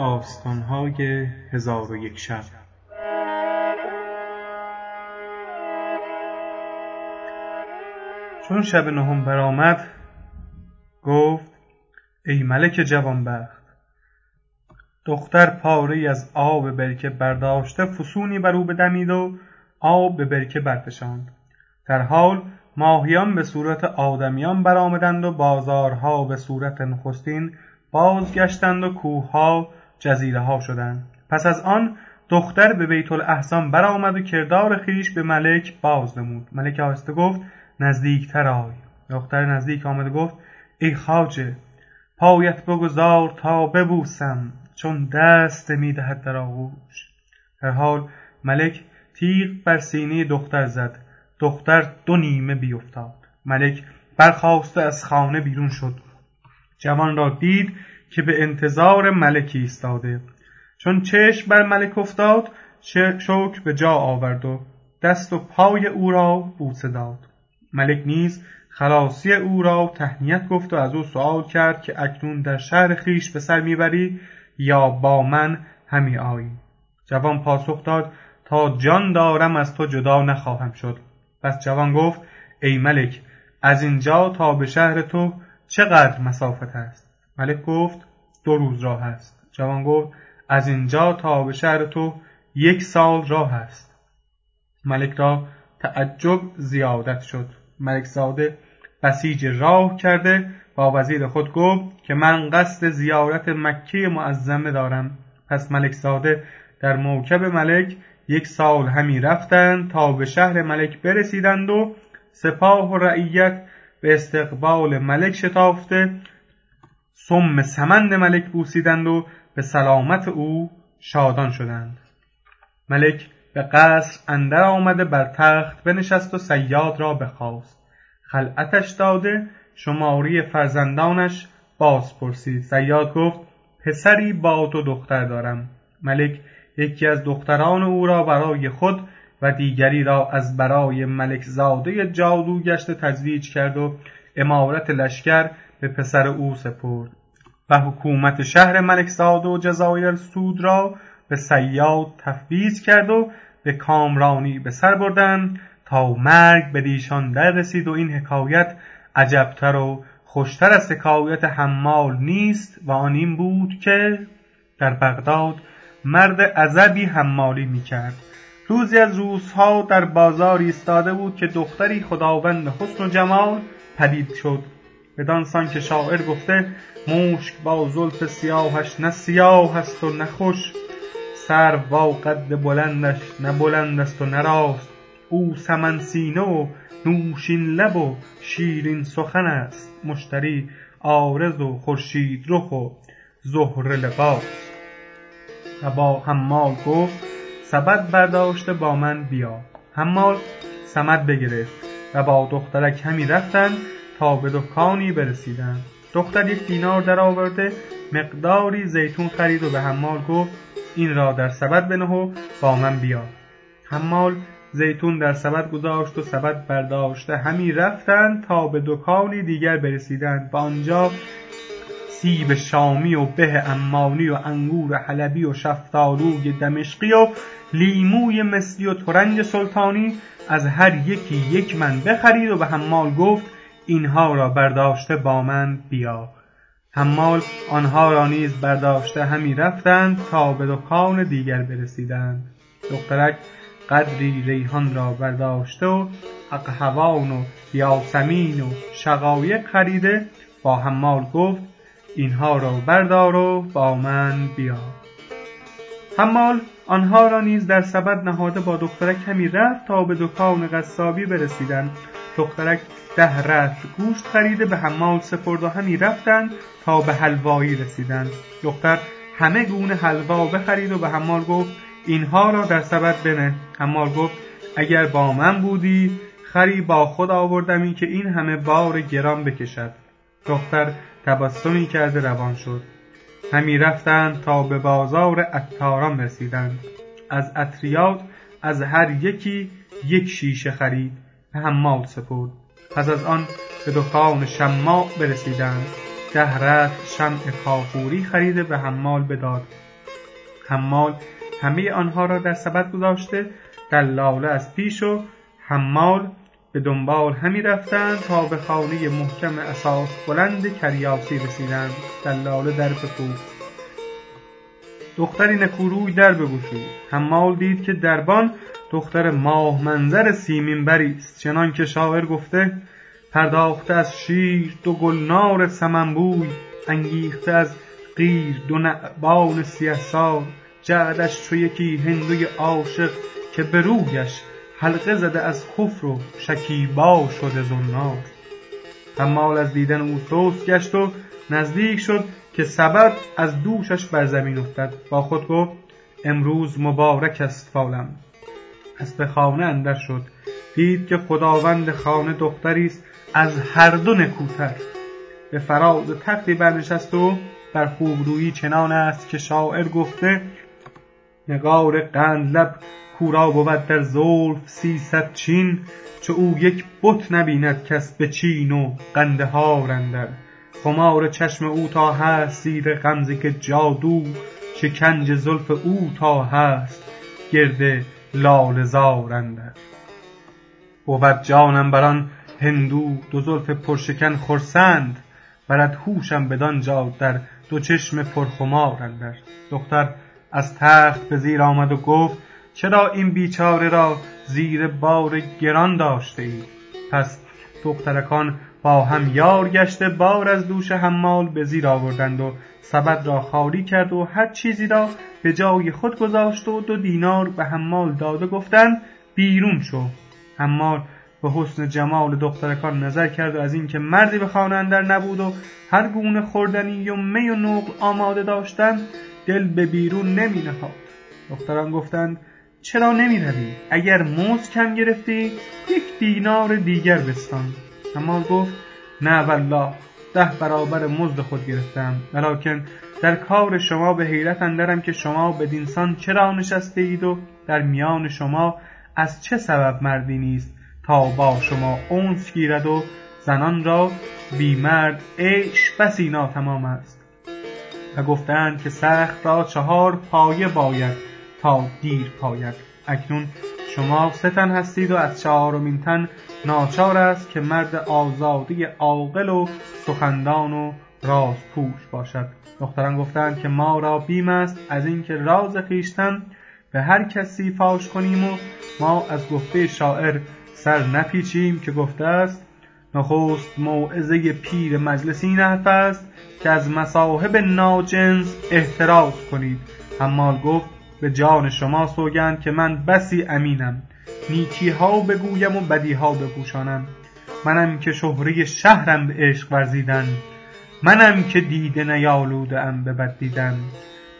داستانهای هزار و یک شب. چون شب نهم برآمد گفت ای ملک جوانبخت دختر پاره از آب برکه برداشته فسونی بر او بدمید و آب به برکه برفشاند. در حال ماهیان به صورت آدمیان برآمدند و بازارها به صورت نخستین بازگشتند و کوهها جزیره ها شدند. پس از آن دختر به بیت الاحزان برآمد و کردار خویش به ملک باز نمود. ملک آهسته گفت نزدیکتر آی. دختر نزدیک آمد و گفت ای خواجه پایت بگذار تا ببوسم چون دست می‌دهد در آغوش. در حال ملک تیغ بر سینه دختر زد. دختر دو نیمه بیفتاد. ملک برخاسته از خانه بیرون شد. جوان را دید که به انتظار ملک ایستاده. چون چشم بر ملک افتاد شکر به جا آورد و دست و پای او را بوسه داد. ملک نیز خلاصی او را تهنیت گفت و از او سؤال کرد که اکنون در شهر خویش به سر می‌بری یا با من همی آیی. جوان پاسخ داد تا جان دارم از تو جدا نخواهم شد. پس جوان گفت ای ملک از اینجا تا به شهر تو چقدر مسافت است؟ ملک گفت دو روز راه است. جوان گفت از اینجا تا به شهر تو یک سال راه است. ملک را تعجب زیادت شد. ملک زاده بسیج راه کرده با وزیر خود گفت که من قصد زیارت مکه معظمه دارم. پس ملک زاده در موکب ملک یک سال همی رفتند تا به شهر ملک برسیدند و سپاه و رعیت به استقبال ملک شتافته سم سمند ملک بوسیدند و به سلامت او شادان شدند. ملک به قصر اندر آمده بر تخت بنشست و سیاد را بخواست. خلعتش داده شماری فرزندانش باز پرسید سیاد گفت پسری با تو دختر دارم. ملک یکی از دختران او را برای خود و دیگری را از برای ملک زاده جادو گشته تزویج کرد و امارت لشکر به پسر او سپرد و حکومت شهر ملک زاده و جزایر سود را به سیاد تفویض کرد و به کامرانی به سر بردند تا مرگ به دیشان در رسید و این حکایت عجبتر و خوشتر از حکایت حمال نیست و آن این بود که در بغداد مرد عزبی حمالی می‌کرد. روزی از روزها در بازار ایستاده بود که دختری خداوند حسن و جمال پدید شد. بدانسان که شاعر گفته مشک با زلف سیاهش نه سیاه است و نه خوش. سرو با قد بلندش نه بلند است و نه راست. او سمن سینه و نوشین لب و شیرین سخن است. مشتری عارض و خورشید رخ و زهره لباس. و با حمال گفت سبد برداشته با من بیا. حمال سمد بگرفت و با دخترک همی رفتند تا به دکانی برسیدند. دختر یک دینار درآورده مقداری زیتون خرید و به حمال گفت این را در سبد بنه و با من بیا. حمال زیتون در سبد گذاشت و سبد برداشته همی رفتند تا به دکانی دیگر برسیدند. و آنجا سیب شامی و به عمانی و انگور حلبی و شفتالوی دمشقی و لیموی مصری و ترنج سلطانی از هر یکی یک من بخرید و به حمال گفت اینها را برداشته با من بیا. حمال آنها را نیز برداشته همی رفتند تا به دکان دیگر برسیدند. دخترک قدری ریحان را برداشته و اقحوان و یاسمین و شقایق خریده با حمال گفت اینها را بردار و با من بیا. حمال آنها را نیز در سبد نهاده با دخترک همی رفت تا به دکان قصابی برسیدند. دخترک ده رطل گوشت خریده به حمال سپرد و همی رفتند تا به حلوایی رسیدند. دختر همه گونه حلوا بخرید و به حمال گفت اینها را در سبد بنه. حمال گفت اگر با من بودی خری با خود آوردمی که این همه بار گران بکشد. دختر تبسمی کرده روان شد. همی رفتند تا به بازار عطاران رسیدند. از عطریات از هر یکی یک شیشه خرید. به حمال سپرد. پس از آن به دکان شماع برسیدند. ده رطل شمع کافوری خریده به حمال بداد. حمال همه آنها را در سبد گذاشته دلاله از پیش و حمال به دنبال همی رفتند تا به خانه محکم اساس بلند کریاسی رسیدند. دلاله در بفروخت دختری نکوروی در بگشود. حمال دید که دربان دختر ماه منظر سیمین بری است. چنان که شاعر گفته پرداخته از شیر دو گلنار سمنبوی انگیخته از قیر دو نعبان سیه سال. جعدش چو یکی هندوی عاشق که به رویش حلقه زده از کفر و شکیبا شده زنار. حمال از دیدن او سست گشت و نزدیک شد که سبد از دوشش بر زمین افتد. با خود گفت امروز مبارک است فالم. پس خانه اندر شد. دید که خداوند خانه دختری است از هر دو نکوتر. به فراز تختی برنشست و در خوبرویی چنان است که شاعر گفته نگار قند لب کورا بود در زلف سیصد چین چو او یک بت نبیند کس به چین و قندهار اندر. خمار چشم او تا هست زیر غمزه که جادو شکنج زلف او تا هست گرد لاله اندر. بود جانم بر آن هندو دو زلف پرشکن خرسند برد هوشم بدان جا در دو چشم پرخمار اندر. دختر از تخت به زیر آمد و گفت چرا این بیچاره را زیر بار گران داشته ای پس دخترکان با هم یار گشته بار از دوش حمال به زیر آوردند و سبد را خالی کرد و هر چیزی را به جای خود گذاشت و دو دینار به حمال داده گفتند بیرون شو. حمال به حسن جمال دخترکان نظر کرد و از اینکه مردی به خانه اندر نبود و هر گونه خوردنی و می و نقل آماده داشتند دل به بیرون نمی نهاد. دختران گفتند چرا نمی روی؟ اگر مزد کم گرفتی یک دینار دیگر بستان. حمال گفت نه والله ده برابر مزد خود گرفتم ولکن در کار شما به حیرت اندرم که شما بدینسان چرا نشسته اید و در میان شما از چه سبب مردی نیست تا با شما اونس گیرد و زنان را بی مرد عیش بسی ناتمام است؟ و گفتند که سخت را چهار پایه باید تا دیر پاید. اکنون شما سه تن هستید و از چهارمین تن ناچار است که مرد آزاده عاقل و سخندان و رازپوش باشد. دختران گفتند که ما را بیم است از اینکه راز خویشتن به هر کسی فاش کنیم و ما از گفته شاعر سر نپیچیم که گفته است نخست موعظه پیر مجلس این حرف است که از مصاحب ناجنس احتراز کنید. حمال گفت به جان شما سوگند که من بسی امینم. نیکی ها بگویم و بدی ها بپوشانم. منم که شهره شهرم به عشق ورزیدن منم که دیده نیالوده ام به بد دیدن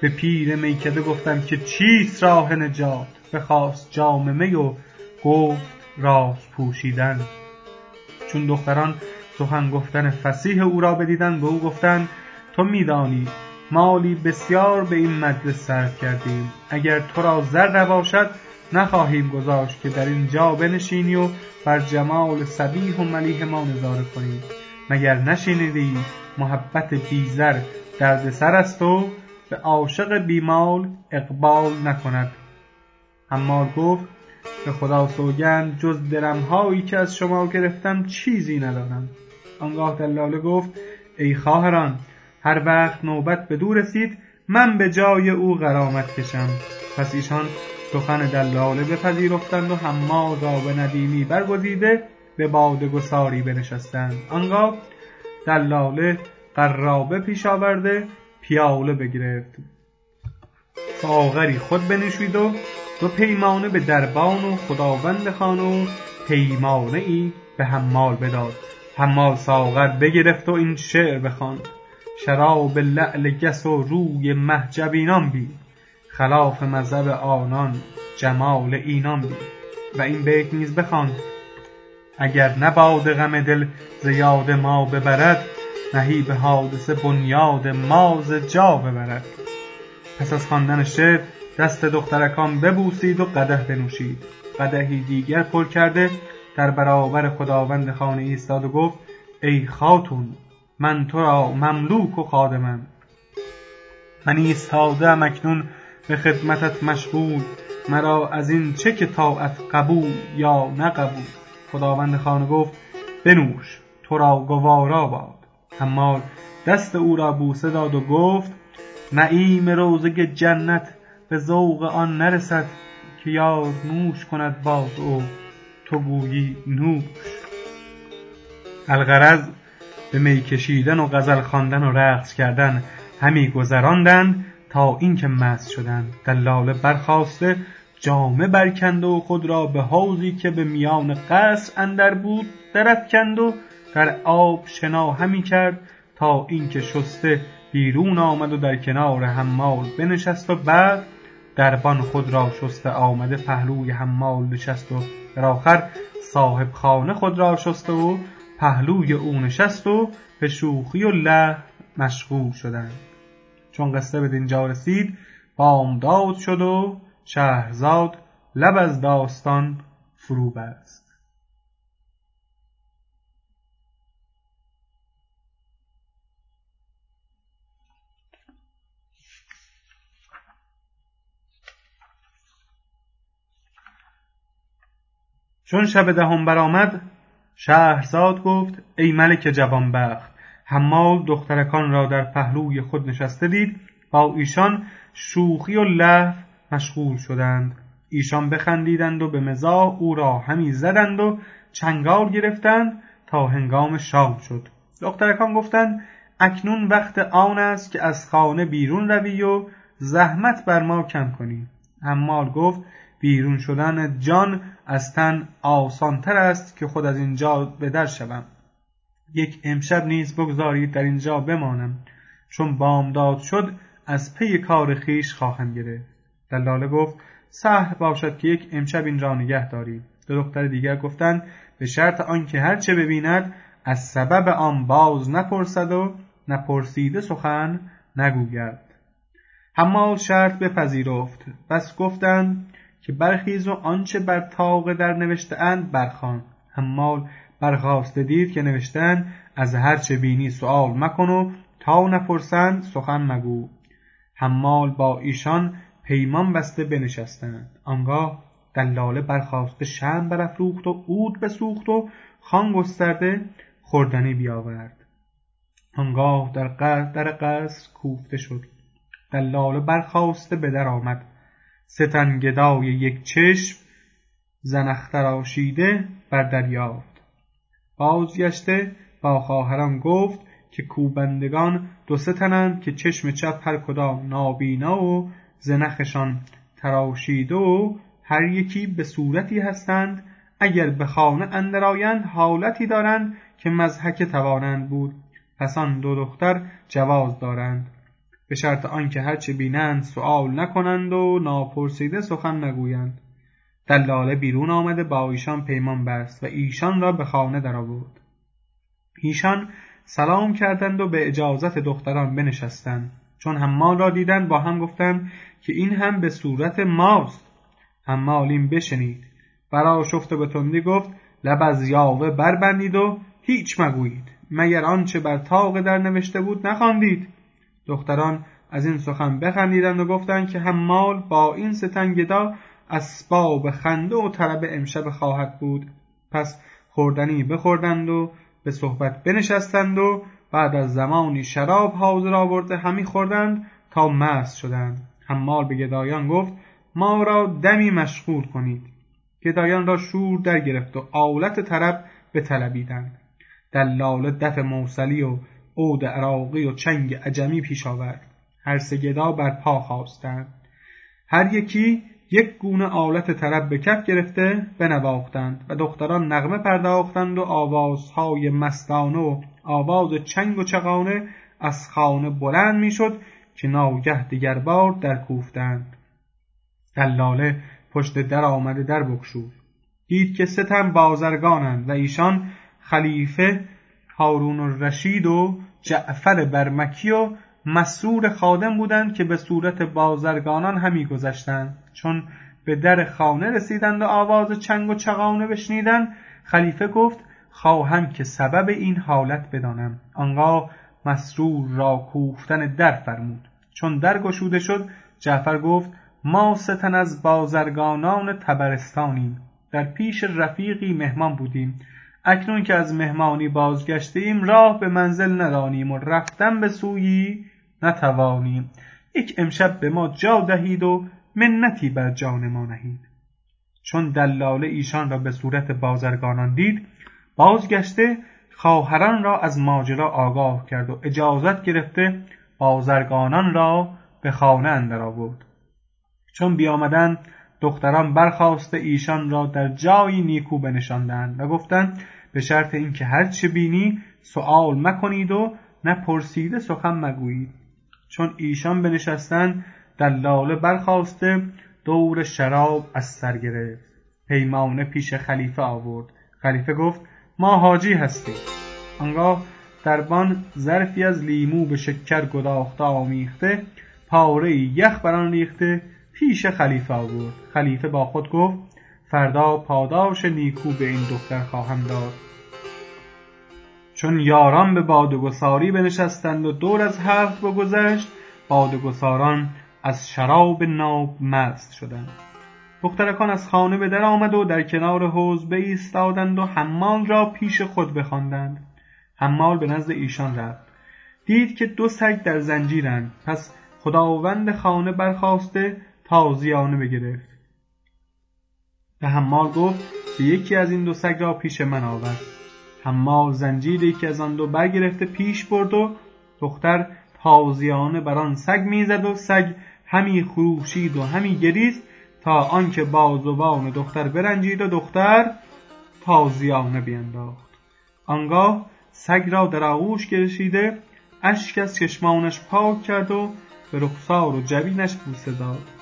به پیر میکده گفتم که چیست راه نجات؟ بخواست جام می و گفت راز پوشیدن. چون دختران سخن گفتن فصیح او را بدیدند به او گفتند تو میدانی مالی بسیار به این مجلس صرف کردیم. اگر تو را زر نباشد نخواهیم گذاشت که در اینجا بنشینی و بر جمال صبیح و ملیح ما نظاره کنی. مگر نشنیدی محبت بی زر دردسر است و به عاشق بیمال اقبال نکند. حمال گفت به خدا سوگند جز درمهایی که از شما گرفتم چیزی ندارم. آنگاه دلاله گفت ای خواهران هر وقت نوبت بدو رسید من به جای او غرامت کشم. پس ایشان سخن دلاله بپذیرفتند و حمال را به ندیمی برگزیده به باده گساری بنشستند. آنگاه دلاله قرابه پیش آورده پیاله بگرفت. ساغری خود بنوشید و دو پیمانه به دربان و خداوند خانه و پیمانه ای به حمال بداد. حمال ساغر بگرفت و این شعر بخواند. شراب لعل گس و روی مه جبینان بین خلاف مذهب آنان جمال اینان بین و این بیت نیز بخواند اگر نه غم دل ز یاد ما ببرد نهیب حادثه بنیاد ما ز جا ببرد. پس از خواندن شعر دست دخترکان ببوسید و قدح بنوشید. قدحی دیگر پر کرده در برابر خداوند خانه ایستاد و گفت ای خاتون من تو را مملوک و خادمم. من ایستاده ام اکنون به خدمتت مشغول. مرا از این چه که طاعت قبول یا نه قبول خداوند خانه گفت بنوش تو را گوارا باد. حمال دست او را بوسه داد و گفت نعیم روزه جنت به ذوق آن نرسد که یار نوش کند باز او. تو گویی نوش. الغرض به می کشیدن و غزل خواندن و رقص کردن همی گذراندند تا اینکه مست شدند دلاله برخاسته جامه برکند و خود را به حوضی که به میان قصر اندر بود درافکند و در آب شنا همی کرد تا اینکه شسته بیرون آمد و در کنار حمال بنشست و بعد دربان خود را شسته آمده پهلوی حمال نشست و در آخر صاحب خانه خود را شسته و پهلوی او نشست و به شوخی و لهو مشغول شدند. چون قصه به دینجا رسید بامداد شد و شهرزاد لب از داستان فرو بست. چون شب دهم برآمد شهرزاد گفت ای ملک جوانبخت حمال دخترکان را در پهلوی خود نشسته دید با ایشان شوخی و لهو مشغول شدند. ایشان بخندیدند و به مزاح او را همی زدند و چنگال گرفتند تا هنگام شام شد. دخترکان گفتند اکنون وقت آن است که از خانه بیرون روی و زحمت بر ما کم کنی. حمال گفت بیرون شدن جان از تن آسانتر است که خود از اینجا به در شوم. یک امشب نیز بگذارید در اینجا بمانم چون بامداد شد از پی کار خویش خواهم گرفت. دلاله گفت سهل باشد که یک امشب این را نگه دارید دو دختر دیگر گفتند به شرط آنکه هر چه ببیند از سبب آن باز نپرسد و نپرسیده سخن نگوید. حمال شرط بپذیرفت. بس گفتند که برخیز و آنچه بر طاق در نوشته اند برخوان. حمال برخواسته دید که نوشتند از هر چه بینی سؤال مکن و تا نپرسند سخن مگو. حمال با ایشان پیمان بسته بنشستند. آنگاه دلاله برخاسته شمع برافروخت و عود بسوخت و خوان گسترده خوردنی بیاورد. آنگاه در در قصر کوفته شد. دلاله برخاسته به در آمد. سه تن گدای یک چشم زن اختراشیده بر در یافت بازگشته با خواهران گفت که کوبندگان دو سه تنند که چشم چپ هر کدام نابینا و زنخشان تراشیده و هر یکی به صورتی هستند اگر به خانه اندر آیند حالتی دارند که مضحکه توانند بود. پس آن دو دختر جواز دارند. به شرط آنکه هر چه بینند سؤال نکنند و ناپرسیده سخن نگویند. دلاله بیرون آمده با ایشان پیمان بست و ایشان را به خانه درآورد. ایشان سلام کردند و به اجازت دختران بنشستند. چون حمال را دیدند با هم گفتند که این هم به صورت ماست. حمال این بشنید. برآشفت و به تندی گفت لب از یاوه بربندید و هیچ مگویید. مگر آنچه بر طاق در نوشته بود نخواندید؟ دختران از این سخن بخندیدند و گفتند که حمال با این ستن گدا اسباب خنده و طرب امشب خواهد بود. پس خوردنی بخوردند و به صحبت بنشستند و بعد از زمانی شراب حاضر آورده همی خوردند تا مست شدند. حمال به گدایان گفت ما را دمی مشغول کنید. گدایان را شور در گرفت و آلت طرب بطلبیدند دلاله دف موسلی و عود عراقی و چنگ عجمی پیش آورد. هر سه گدا بر پا خواستند هر یکی یک گونه آلت طرب به کف گرفته بنواختند و دختران نغمه پرداختند و آوازهای مستانه و آواز چنگ و چغانه از خانه بلند می‌شد که ناگه دیگر بار در کوفتند. دلاله پشت در آمده در بگشود. دید که سه تن بازرگانند و ایشان خلیفه هارون الرشید و جعفر برمکی و مسرور خادم بودند که به صورت بازرگانان همی گذشتند. چون به در خانه رسیدند و آواز چنگ و چغانه بشنیدند خلیفه گفت خواهم که سبب این حالت بدانم. آنگاه مسرور را کوفتن در فرمود. چون در گشوده شد جعفر گفت ما ستن از بازرگانان تبرستانیم. در پیش رفیقی مهمان بودیم. اکنون که از مهمانی بازگشتیم راه به منزل ندانیم و رفتن به سویی نتوانیم. یک امشب به ما جا دهید و منتی بر جان ما نهید. چون دلاله ایشان را به صورت بازرگانان دید بازگشته خواهران را از ماجرا آگاه کرد و اجازت گرفته بازرگانان را به خانه اندر آورد. چون بیامدند دختران برخواسته ایشان را در جایی نیکو بنشاندند و گفتند به شرط اینکه هر چه بینی سؤال مکنید و پرسیده سخن مگویید. چون ایشان بنشستند دلاله برخواسته دور شراب از سر گرفت. پیمانه پیش خلیفه آورد. خلیفه گفت ما حاجی هستیم. آنگاه دربان ظرفی از لیمو به شکر گداخته آمیخته پاره یخ بر آن ریخته پیش خلیفه آورد. خلیفه با خود گفت فردا پاداش نیکو به این دختر خواهم داد. چون یاران به بادگساری بنشستند و دور از هفت بگذشت بادگساران از شراب ناب مست شدند. دخترکان از خانه به در آمد و در کنار حوض بایستادند و حمال را پیش خود بخواندند. حمال به نزد ایشان رفت. دید که دو سگ در زنجیرند. پس خداوند خانه برخواسته تازیانه بگرفت. به حمال گفت که یکی از این دو سگ را پیش من آورد حمال زنجیر یکی از آن دو برگرفته پیش برد و دختر تازیانه بر آن سگ می‌زد و سگ همی خروشید و همی گریست تا آنکه بازوان دختر برنجید و دختر تازیانه بینداخت. آنگاه سگ را در آغوش کشیده اشک از چشمانش پاک کرد و به رخسار و جبینش بوسه داد.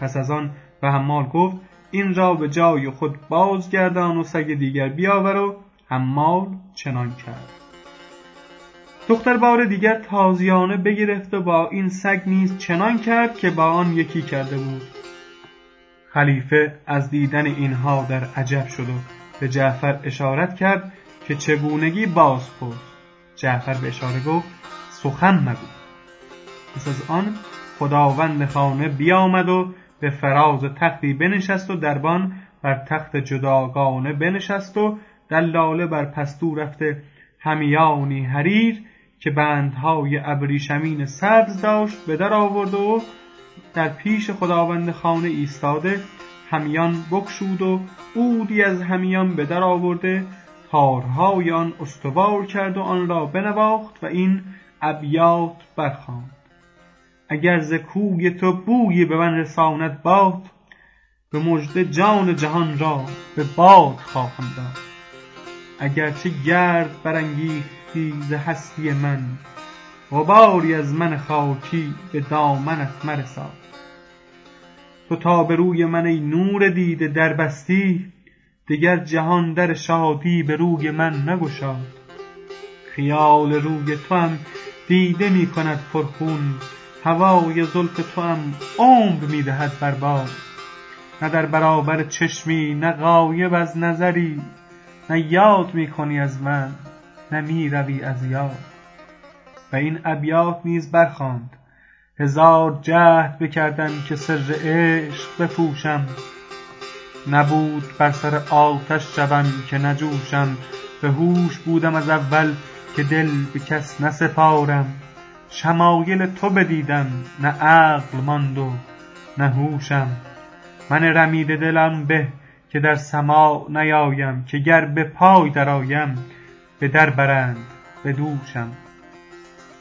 پس از آن به حمال گفت این را به جای خود بازگردان و سگ دیگر بیاور و حمال چنان کرد. دختر بار دیگر تازیانه بگرفت و با این سگ نیز چنان کرد که با آن یکی کرده بود. خلیفه از دیدن اینها در عجب شد و به جعفر اشارت کرد که چگونگی باز پرس جعفر به اشاره گفت سخن مگو. پس از آن خداوند خانه بیامد و به فراز تختی بنشست و دربان بر تخت جداگانه بنشست و دلاله بر پستو رفته همیانی حریر که بندهای ابریشمین سبز داشت به در آورد و در پیش خداوند خانه ایستاده همیان بگشود و عودی از همیان به در آورده تارهای آن استوار کرد و آن را بنواخت و این ابیات برخواند. اگر ز کوی تو بویی به من رساند باد به مژده جان جهان را به باد خواهم داد. اگر چه گرد برانگیختی ز هستی من غباری از من خاکی به دامنت مرساد. تو تا به روی من ای نور دیده در بستی دگر جهان در شادی به روی من نگشاد. خیال روی توام دیده می کند پرخون هوای زلف توام عمر می دهد بر باد. نه در برابر چشمی نه غایب از نظری نه یاد می کنی از من نه می روی از یاد. و این ابیات نیز برخواند. هزار جهد بکردم که سر عشق بپوشم. نبود بر سر آتش شوم که نجوشم. به هوش بودم از اول که دل به کس نسپارم. شمایل تو بدیدم نه عقل ماند و نه هوشم. من رمیده دلم به که در سماع نیایم که گر به پای درآیم به در برند به دوشم.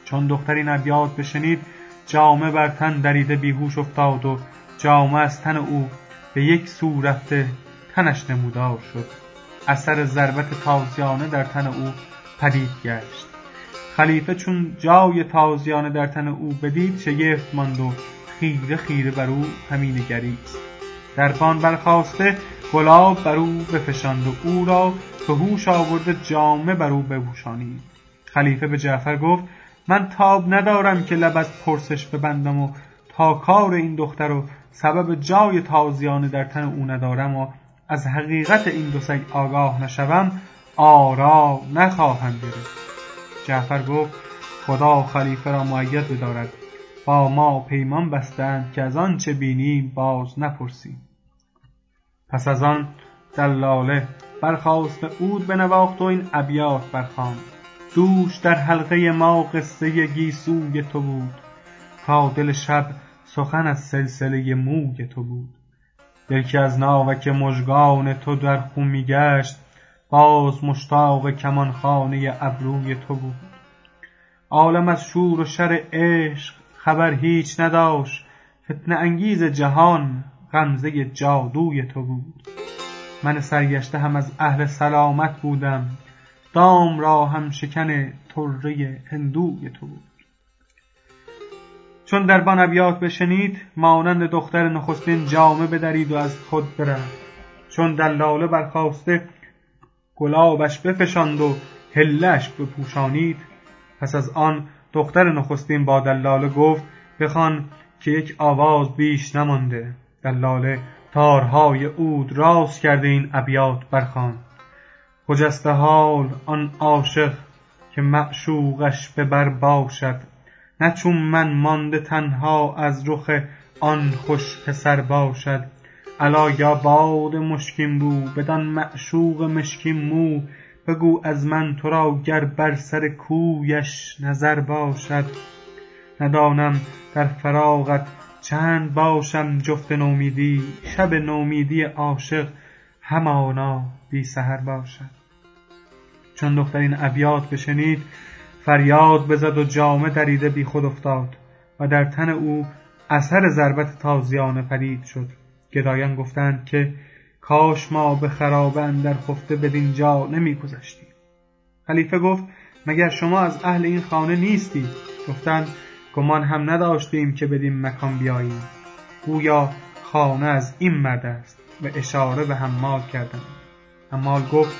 چون دختر این ابیات بشنید جامه بر تن دریده بیهوش افتاد و جامه از تن او به یک سو رفته تنش نمودار شد. اثر ضربت تازیانه در تن او پدید گشت. خلیفه چون جای تازیانه در تن او بدید شگفت ماند و خیره خیره بر او همی نگریست. دربان برخاسته گلاب بر او بفشاند و او را به هوش آورده جامه بر او بپوشانید. خلیفه به جعفر گفت من تاب ندارم که لب از پرسش ببندم و تا کار این دختر و سبب جای تازیانه در تن او ندارم و از حقیقت این دو سگ آگاه نشوم آرا نخواهم گرفت. جعفر گفت خدا خلیفه را مؤید بدارد. با ما پیمان بستند که از آنچه بینیم باز نپرسیم. پس از آن دلاله برخاست عود بنواخت و این ابیات برخواند. دوش در حلقه ما قصه گیسوی تو بود. تا دل شب سخن از سلسله موی تو بود. دل که از ناوک مژگان تو در خون می گشت باز مشتاق کمانخانه ابروی تو بود. عالم از شور و شر عشق خبر هیچ نداشت. فتنه انگیز جهان غمزه جادوی تو بود. من سرگشته هم از اهل سلامت بودم. دام را هم شکن طره هندوی تو بود. چون دربان ابیات بشنید مانند دختر نخستین جامه بدرید و از خود برفت. چون دلاله برخواسته گلابش بفشاند و حلش بپوشانید. پس از آن دختر نخستین با دلاله گفت بخوان که یک آواز بیش نمانده. دلاله تارهای عود راست کرده این ابیات برخوان. خجسته حال آن عاشق که معشوقش به بر باشد. نه چون من مانده تنها از رخ آن خوش پسر باشد. الا یا باد مشکین بو بدان معشوق مشکین مو. بگو از من تو را گر بر سر کویش نظر باشد. ندانم در فراقت چند باشم جفت نومیدی. شب نومیدی عاشق همانا بی سحر باشد. چون دختر این ابیات بشنید فریاد بزد و جامه دریده بی خود افتاد و در تن او اثر ضربت تازیانه پدید شد. گدایان گفتند که کاش ما به خرابه اندر خفته بدین جا نمی گذشتیم خلیفه گفت مگر شما از اهل این خانه نیستید؟ گفتند گمان هم نداشتیم که بدین مکان بیاییم. گویا خانه از این مرد است و اشاره به حمال کردند. حمال گفت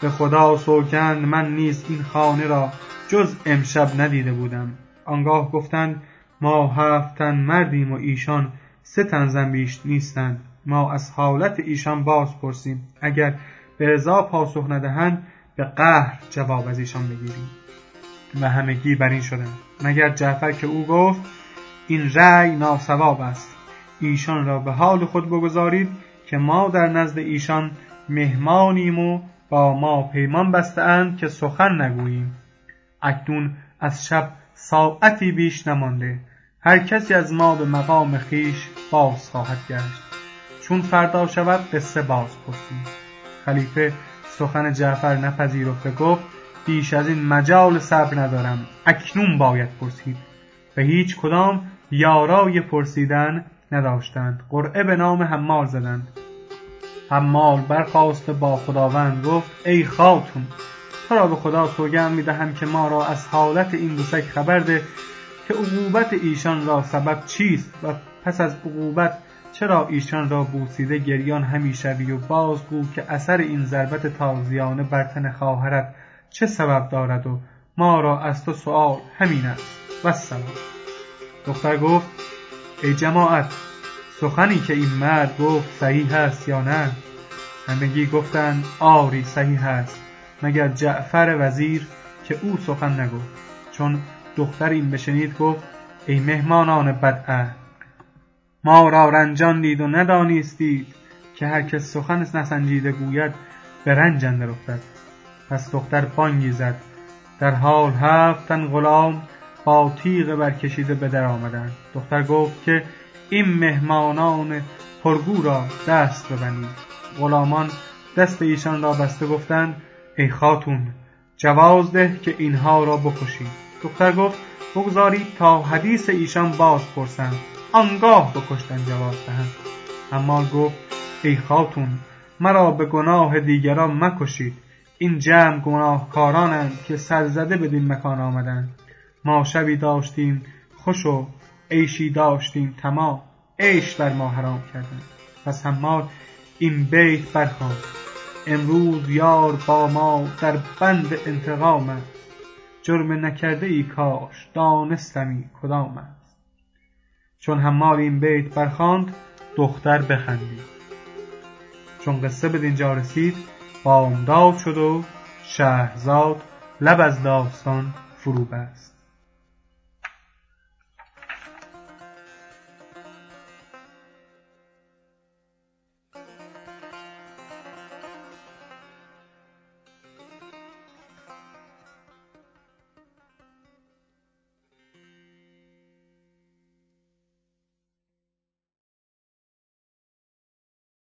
به خدا سوگند من نیز این خانه را جز امشب ندیده بودم. آنگاه گفتند ما هفت تن مردیم و ایشان سه تن زن بیش نیستند. ما از حالت ایشان باز پرسیم. اگر به رضا پاسخ ندهند به قهر جواب از ایشان بگیریم. و همگی بر این شدند. مگر جعفر که او گفت این رأی ناصواب است. ایشان را به حال خود بگذارید که ما در نزد ایشان مهمانیم و با ما پیمان بسته اند که سخن نگوییم. اکنون از شب ساعتی بیش نمانده. هر کسی از ما به مقام خیش باز خواهد گشت. چون فردا شود قصه باز پرسیم. خلیفه سخن جعفر نپذیرفته گفت بیش از این مجال صبر ندارم اکنون باید پرسید. و هیچ کدام یارای پرسیدن نداشتند قرعه به نام حمال زدند. حمال برخواست با خداوند گفت ای خاتون تو را به خدا سوگند می‌دهم که ما را از حالت این دوسک خبر ده که عقوبت ایشان را سبب چیست و پس از عقوبت چرا ایشان را بوسیده گریان همی شوی و بازگو که اثر این ضربت تازیانه بر تن خواهرت چه سبب دارد و ما را از تو سؤال همین است. والسلام. دختر گفت ای جماعت سخنی که این مرد گفت صحیح است یا نه؟ همگی گفتند آری صحیح است مگر جعفر وزیر که او سخن نگفت چون دختر این بشنید گفت ای مهمانان بدعهد ما را رنجاندید و ندانستید که هر کس سخن نسنجیده گوید به رنج اندر افتد. پس دختر بانگی زد. در حال هفت غلام با تیغ برکشیده به در آمدند دختر گفت که این مهمانان پرگو را دست ببندید. غلامان دست ایشان را بسته گفتند ای خاتون جواز ده که اینها را بکشید. دختر گفت بگذارید تا حدیث ایشان باز پرسند. آنگاه بکشتن جواز دهند. حمال گفت ای خاتون مرا به گناه دیگران مکشید. این جمع گناهکارانند که سرزده بدین مکان آمدند. ما شبی داشتیم خوش و عیشی داشتیم تمام. عیش بر ما حرام کردند. پس حمال این بیت برخواند امروز یار با ما در بند انتقام است جرم نکرده ای کاش دانستمی کدام است. چون حمال این بیت برخواند دختر بخندید. چون قصه بدینجا رسید بامداد شد و شهرزاد لب از داستان فرو بست